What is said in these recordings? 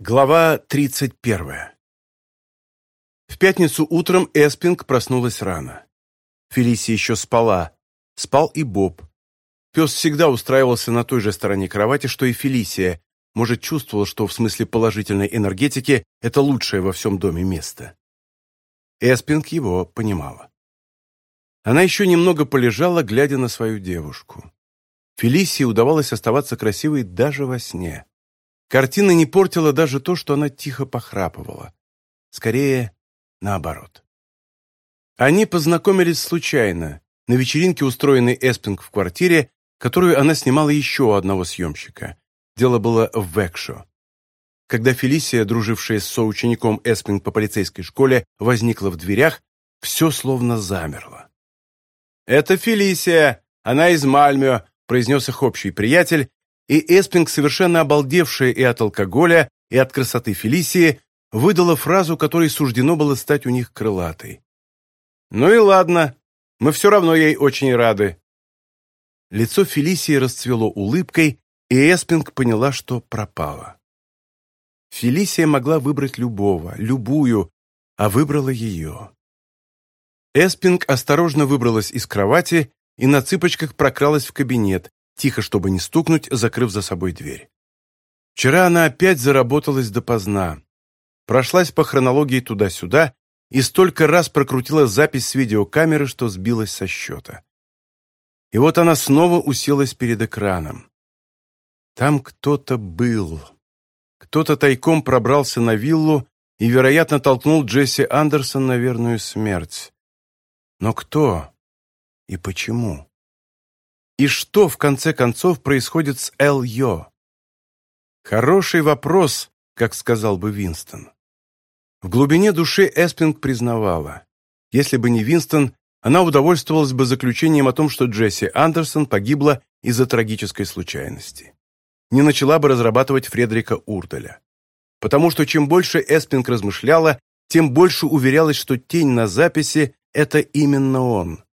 Глава 31. В пятницу утром Эспинг проснулась рано. Фелисия еще спала. Спал и Боб. Пес всегда устраивался на той же стороне кровати, что и Фелисия. Может, чувствовал, что в смысле положительной энергетики это лучшее во всем доме место. Эспинг его понимала. Она еще немного полежала, глядя на свою девушку. Фелисии удавалось оставаться красивой даже во сне. Картина не портила даже то, что она тихо похрапывала. Скорее, наоборот. Они познакомились случайно, на вечеринке, устроенной Эспинг в квартире, которую она снимала еще одного съемщика. Дело было в Векшо. Когда Фелисия, дружившая с соучеником Эспинг по полицейской школе, возникла в дверях, все словно замерло. «Это Фелисия! Она из Мальмё!» произнес их общий приятель, и Эспинг совершенно обалдевшая и от алкоголя, и от красоты Фелисии, выдала фразу, которой суждено было стать у них крылатой. «Ну и ладно, мы все равно ей очень рады». Лицо Фелисии расцвело улыбкой, и Эспинг поняла, что пропала. Фелисия могла выбрать любого, любую, а выбрала ее. Эспинг осторожно выбралась из кровати и на цыпочках прокралась в кабинет, тихо, чтобы не стукнуть, закрыв за собой дверь. Вчера она опять заработалась допоздна. Прошлась по хронологии туда-сюда и столько раз прокрутила запись с видеокамеры, что сбилась со счета. И вот она снова уселась перед экраном. Там кто-то был. Кто-то тайком пробрался на виллу и, вероятно, толкнул Джесси Андерсон на верную смерть. Но кто и почему? И что, в конце концов, происходит с Эл Йо? Хороший вопрос, как сказал бы Винстон. В глубине души Эспинг признавала. Если бы не Винстон, она удовольствовалась бы заключением о том, что Джесси Андерсон погибла из-за трагической случайности. Не начала бы разрабатывать Фредерика Урделя. Потому что чем больше Эспинг размышляла, тем больше уверялась, что тень на записи – это именно он.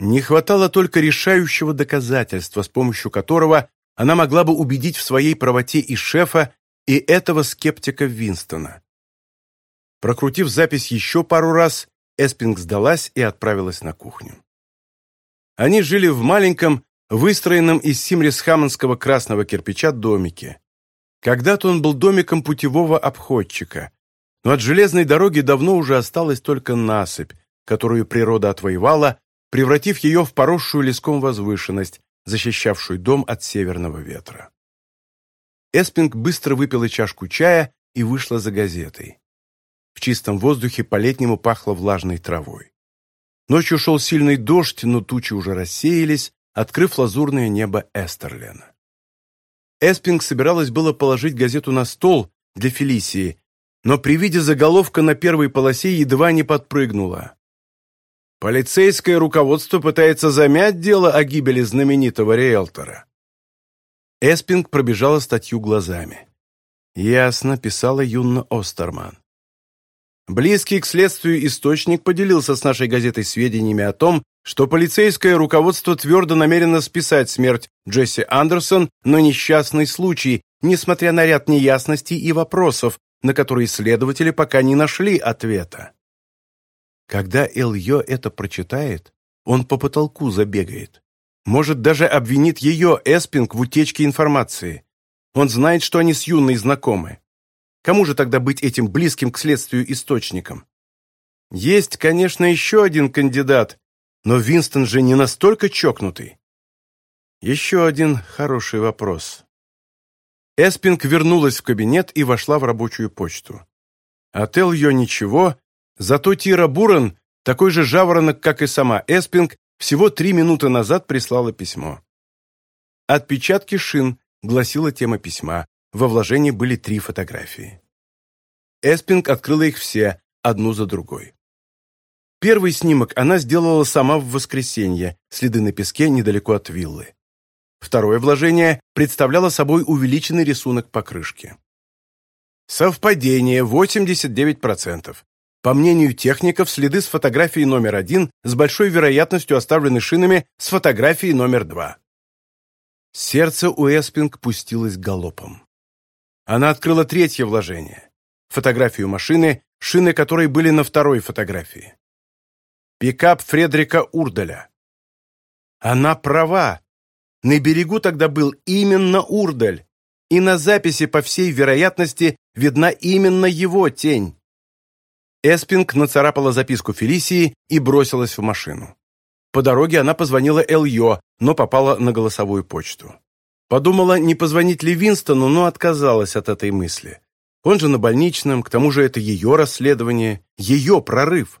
Не хватало только решающего доказательства, с помощью которого она могла бы убедить в своей правоте и шефа, и этого скептика Винстона. Прокрутив запись еще пару раз, Эспинг сдалась и отправилась на кухню. Они жили в маленьком, выстроенном из симрисхаманского красного кирпича домике. Когда-то он был домиком путевого обходчика, но от железной дороги давно уже осталась только насыпь, которую природа отвоевала, превратив ее в поросшую леском возвышенность, защищавшую дом от северного ветра. Эспинг быстро выпила чашку чая и вышла за газетой. В чистом воздухе по-летнему пахло влажной травой. Ночью шел сильный дождь, но тучи уже рассеялись, открыв лазурное небо Эстерлена. Эспинг собиралась было положить газету на стол для Фелисии, но при виде заголовка на первой полосе едва не подпрыгнула. Полицейское руководство пытается замять дело о гибели знаменитого риэлтора. Эспинг пробежала статью глазами. «Ясно», — писала Юнна Остерман. Близкий к следствию источник поделился с нашей газетой сведениями о том, что полицейское руководство твердо намерено списать смерть Джесси Андерсон на несчастный случай, несмотря на ряд неясностей и вопросов, на которые следователи пока не нашли ответа. Когда Эльё это прочитает, он по потолку забегает. Может, даже обвинит ее, Эспинг, в утечке информации. Он знает, что они с Юной знакомы. Кому же тогда быть этим близким к следствию источником? Есть, конечно, еще один кандидат, но Винстон же не настолько чокнутый. Еще один хороший вопрос. Эспинг вернулась в кабинет и вошла в рабочую почту. От Эльё ничего, Зато Тира Буран, такой же жаворонок, как и сама Эспинг, всего три минуты назад прислала письмо. «Отпечатки шин», — гласила тема письма. Во вложении были три фотографии. Эспинг открыла их все, одну за другой. Первый снимок она сделала сама в воскресенье, следы на песке недалеко от виллы. Второе вложение представляло собой увеличенный рисунок покрышки. Совпадение 89%. По мнению техников, следы с фотографией номер один с большой вероятностью оставлены шинами с фотографией номер два. Сердце у Эспинг пустилось галопом. Она открыла третье вложение – фотографию машины, шины которой были на второй фотографии. Пикап Фредрика Урдаля. Она права. На берегу тогда был именно Урдаль, и на записи, по всей вероятности, видна именно его тень. Эспинг нацарапала записку Фелисии и бросилась в машину. По дороге она позвонила Эльё, но попала на голосовую почту. Подумала, не позвонить ли Винстону, но отказалась от этой мысли. Он же на больничном, к тому же это ее расследование, ее прорыв.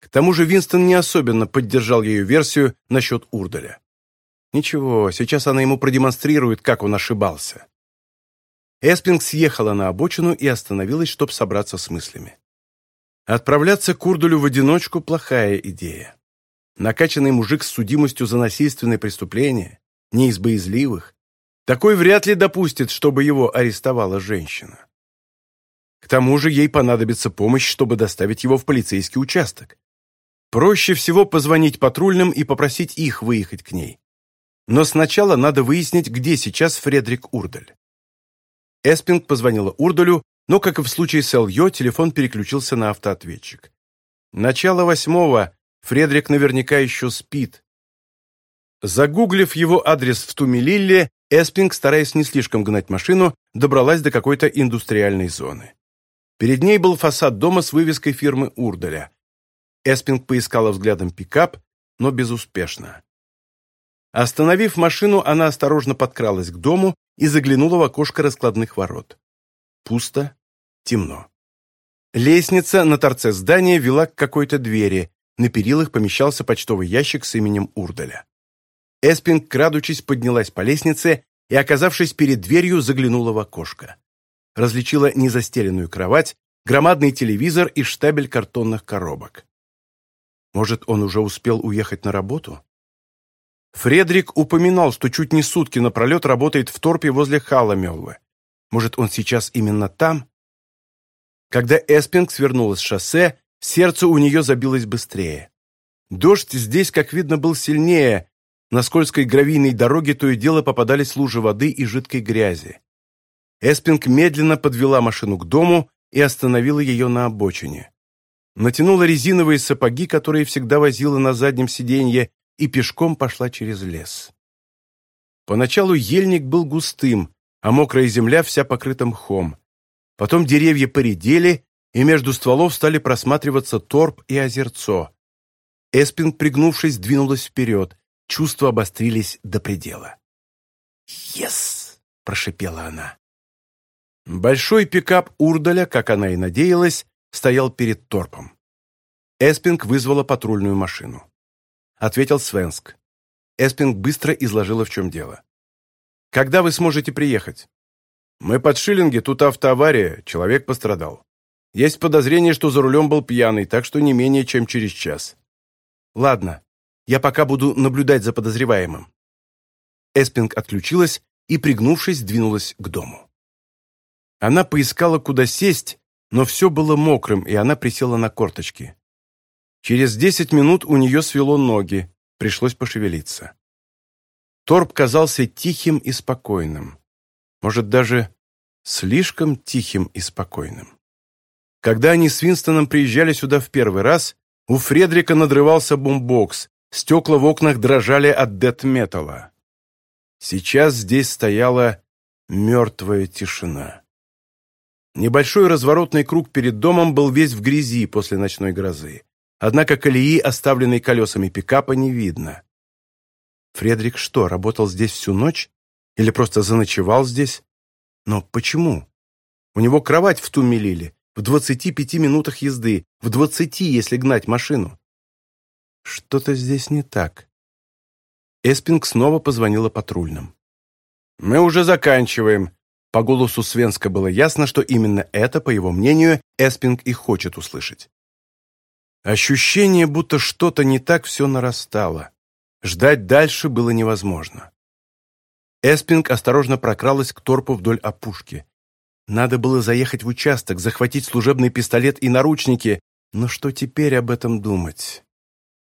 К тому же Винстон не особенно поддержал ее версию насчет Урдаля. Ничего, сейчас она ему продемонстрирует, как он ошибался. Эспинг съехала на обочину и остановилась, чтобы собраться с мыслями отправляться к Урдулю в одиночку – плохая идея. Накачанный мужик с судимостью за насильственное преступление, не из боязливых, такой вряд ли допустит, чтобы его арестовала женщина. К тому же ей понадобится помощь, чтобы доставить его в полицейский участок. Проще всего позвонить патрульным и попросить их выехать к ней. Но сначала надо выяснить, где сейчас Фредрик Урдаль. Эспинг позвонила Урдалю но, как и в случае с Эльё, телефон переключился на автоответчик. Начало восьмого. Фредрик наверняка еще спит. Загуглив его адрес в Тумилилле, Эспинг, стараясь не слишком гнать машину, добралась до какой-то индустриальной зоны. Перед ней был фасад дома с вывеской фирмы Урдаля. Эспинг поискала взглядом пикап, но безуспешно. Остановив машину, она осторожно подкралась к дому и заглянула в окошко раскладных ворот. Пусто, Темно. Лестница на торце здания вела к какой-то двери. На перилах помещался почтовый ящик с именем Урдаля. Эспинг, крадучись, поднялась по лестнице и, оказавшись перед дверью, заглянула в окошко. Различила незастеленную кровать, громадный телевизор и штабель картонных коробок. Может, он уже успел уехать на работу? Фредрик упоминал, что чуть не сутки напролет работает в торпе возле Халламелвы. Может, он сейчас именно там? когда Эспинг свернула с шоссе, сердце у нее забилось быстрее. Дождь здесь, как видно, был сильнее. На скользкой гравийной дороге то и дело попадались лужи воды и жидкой грязи. Эспинг медленно подвела машину к дому и остановила ее на обочине. Натянула резиновые сапоги, которые всегда возила на заднем сиденье, и пешком пошла через лес. Поначалу ельник был густым, а мокрая земля вся покрыта мхом. Потом деревья поредели, и между стволов стали просматриваться торп и озерцо. Эспинг, пригнувшись, двинулась вперед. Чувства обострились до предела. «Ес!» – прошипела она. Большой пикап Урдаля, как она и надеялась, стоял перед торпом. Эспинг вызвала патрульную машину. Ответил Свенск. Эспинг быстро изложила, в чем дело. «Когда вы сможете приехать?» «Мы под Шиллинге, тут автоавария, человек пострадал. Есть подозрение, что за рулем был пьяный, так что не менее чем через час». «Ладно, я пока буду наблюдать за подозреваемым». Эспинг отключилась и, пригнувшись, двинулась к дому. Она поискала, куда сесть, но все было мокрым, и она присела на корточки. Через десять минут у нее свело ноги, пришлось пошевелиться. Торп казался тихим и спокойным. может, даже слишком тихим и спокойным. Когда они с Винстоном приезжали сюда в первый раз, у Фредрика надрывался бумбокс, стекла в окнах дрожали от дет-металла. Сейчас здесь стояла мертвая тишина. Небольшой разворотный круг перед домом был весь в грязи после ночной грозы. Однако колеи, оставленной колесами пикапа, не видно. Фредрик что, работал здесь всю ночь? Или просто заночевал здесь? Но почему? У него кровать в ту милили, в пяти минутах езды, в двадцати, если гнать машину. Что-то здесь не так. Эспинг снова позвонила патрульным. «Мы уже заканчиваем». По голосу Свенска было ясно, что именно это, по его мнению, Эспинг и хочет услышать. Ощущение, будто что-то не так, все нарастало. Ждать дальше было невозможно. Эспинг осторожно прокралась к торпу вдоль опушки. Надо было заехать в участок, захватить служебный пистолет и наручники, но что теперь об этом думать?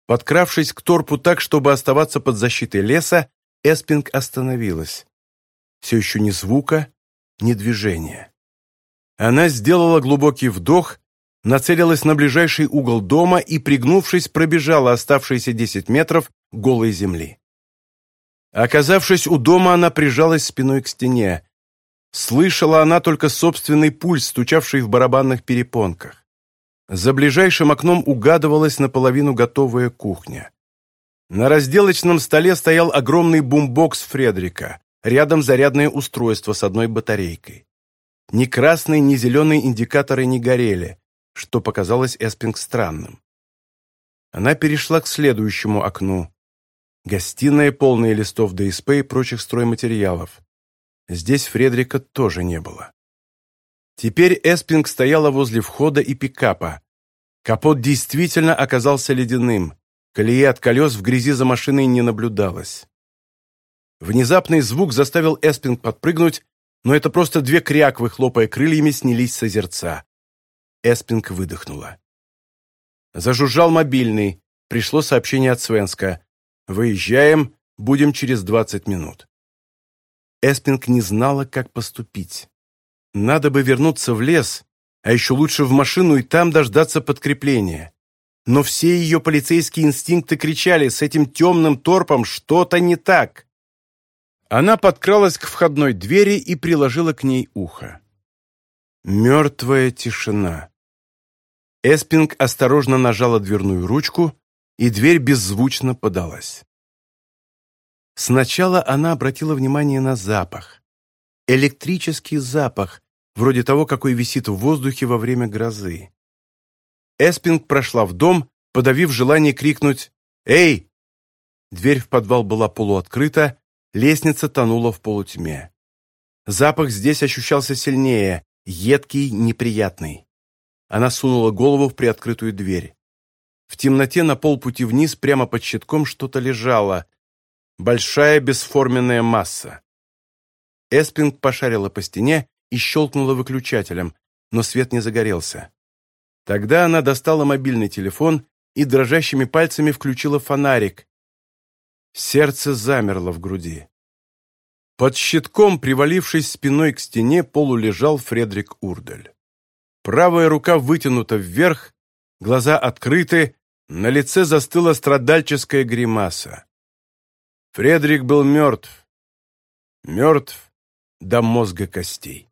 Подкравшись к торпу так, чтобы оставаться под защитой леса, Эспинг остановилась. Все еще ни звука, ни движения. Она сделала глубокий вдох, нацелилась на ближайший угол дома и, пригнувшись, пробежала оставшиеся 10 метров голой земли. Оказавшись у дома, она прижалась спиной к стене. Слышала она только собственный пульс, стучавший в барабанных перепонках. За ближайшим окном угадывалась наполовину готовая кухня. На разделочном столе стоял огромный бумбокс Фредрика, рядом зарядное устройство с одной батарейкой. Ни красные, ни зеленые индикаторы не горели, что показалось Эспинг странным. Она перешла к следующему окну. Гостиная, полная листов ДСП и прочих стройматериалов. Здесь Фредрика тоже не было. Теперь Эспинг стояла возле входа и пикапа. Капот действительно оказался ледяным. Колеи от колес в грязи за машиной не наблюдалось. Внезапный звук заставил Эспинг подпрыгнуть, но это просто две кряквы, хлопая крыльями, снялись с озерца. Эспинг выдохнула. Зажужжал мобильный. Пришло сообщение от Свенска. «Выезжаем, будем через 20 минут». Эспинг не знала, как поступить. Надо бы вернуться в лес, а еще лучше в машину и там дождаться подкрепления. Но все ее полицейские инстинкты кричали с этим темным торпом что-то не так. Она подкралась к входной двери и приложила к ней ухо. Мертвая тишина. Эспинг осторожно нажала дверную ручку, и дверь беззвучно подалась. Сначала она обратила внимание на запах. Электрический запах, вроде того, какой висит в воздухе во время грозы. Эспинг прошла в дом, подавив желание крикнуть «Эй!». Дверь в подвал была полуоткрыта, лестница тонула в полутьме. Запах здесь ощущался сильнее, едкий, неприятный. Она сунула голову в приоткрытую дверь. В темноте на полпути вниз прямо под щитком что-то лежало. Большая бесформенная масса. Эспинг пошарила по стене и щелкнула выключателем, но свет не загорелся. Тогда она достала мобильный телефон и дрожащими пальцами включила фонарик. Сердце замерло в груди. Под щитком, привалившись спиной к стене, полулежал Фредрик Урдель. Правая рука вытянута вверх, глаза открыты, на лице застыла страдальческая гримаса. Фредерик был мертв. Мертв до мозга костей.